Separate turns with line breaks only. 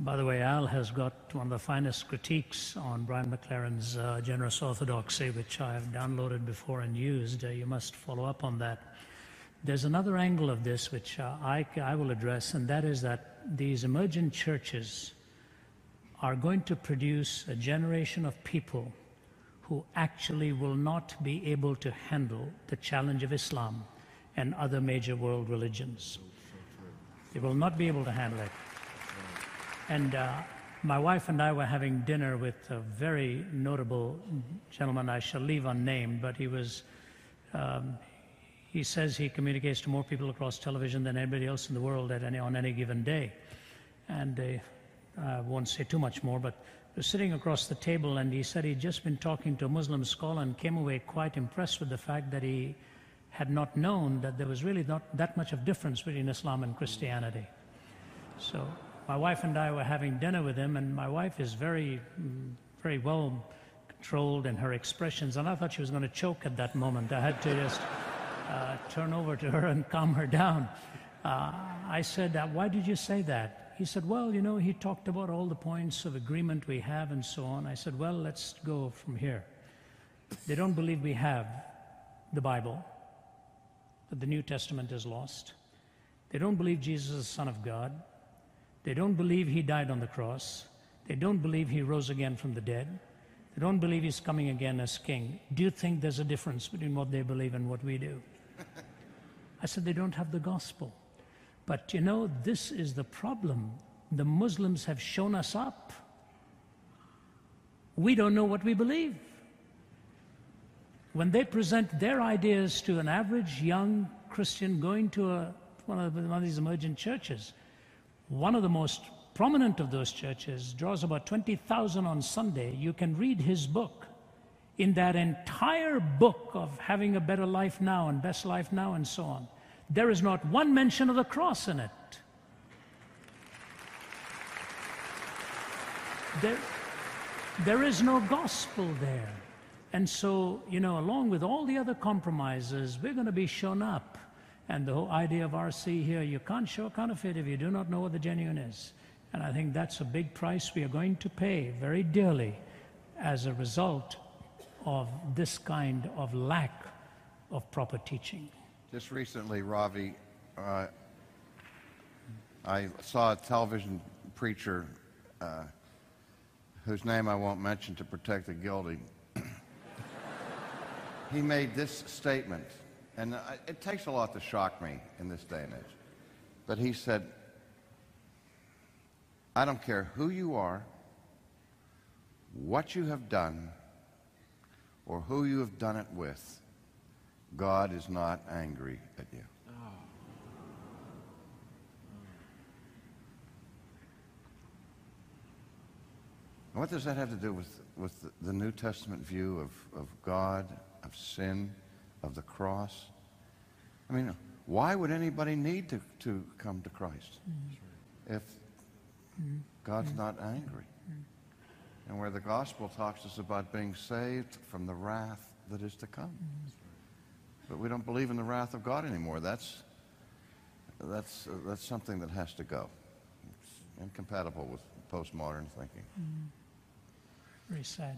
By the way, Al has got one of the finest critiques on Brian McLaren's uh, Generous Orthodoxy, which I have downloaded before and used. Uh, you must follow up on that. There's another angle of this which uh, I, I will address, and that is that these emergent churches are going to produce a generation of people who actually will not be able to handle the challenge of Islam and other major world religions. They will not be able to handle it. And uh, my wife and I were having dinner with a very notable gentleman I shall leave unnamed, but he was, um, he says he communicates to more people across television than anybody else in the world at any, on any given day. And uh, I won't say too much more, but was sitting across the table and he said he'd just been talking to a Muslim scholar and came away quite impressed with the fact that he had not known that there was really not that much of difference between Islam and Christianity. So my wife and I were having dinner with him, and my wife is very, mm, very well controlled in her expressions, and I thought she was going to choke at that moment. I had to just uh, turn over to her and calm her down. Uh, I said, uh, Why did you say that? He said, Well, you know, he talked about all the points of agreement we have and so on. I said, Well, let's go from here. They don't believe we have the Bible, that the New Testament is lost. They don't believe Jesus is the Son of God. They don't believe he died on the cross. They don't believe he rose again from the dead. They don't believe he's coming again as king. Do you think there's a difference between what they believe and what we do? I said, they don't have the gospel. But you know, this is the problem. The Muslims have shown us up. We don't know what we believe. When they present their ideas to an average young Christian going to a, one, of, one of these emergent churches, one of the most prominent of those churches draws about 20,000 on Sunday. You can read his book. In that entire book of having a better life now and best life now and so on, there is not one mention of the cross in it. There, there is no gospel there. And so, you know, along with all the other compromises, we're going to be shown up and the whole idea of RC here, you can't show counterfeit if you do not know what the genuine is. And I think that's a big price we are going to pay very dearly as a result of this kind of lack of proper teaching.
Just recently, Ravi, uh, I saw a television preacher uh, whose name I won't mention to protect the guilty. he made this statement and it takes a lot to shock me in this day and age. But he said, I don't care who you are, what you have done, or who you have done it with, God is not angry at you. What does that have to do with, with the New Testament view of, of God, of sin? Of the cross. I mean, why would anybody need to, to come to Christ mm-hmm. if God's not angry? And where the gospel talks us about being saved from the wrath that is to come. But we don't believe in the wrath of God anymore. That's, that's, uh, that's something that has to go. It's incompatible with postmodern thinking.
Very sad.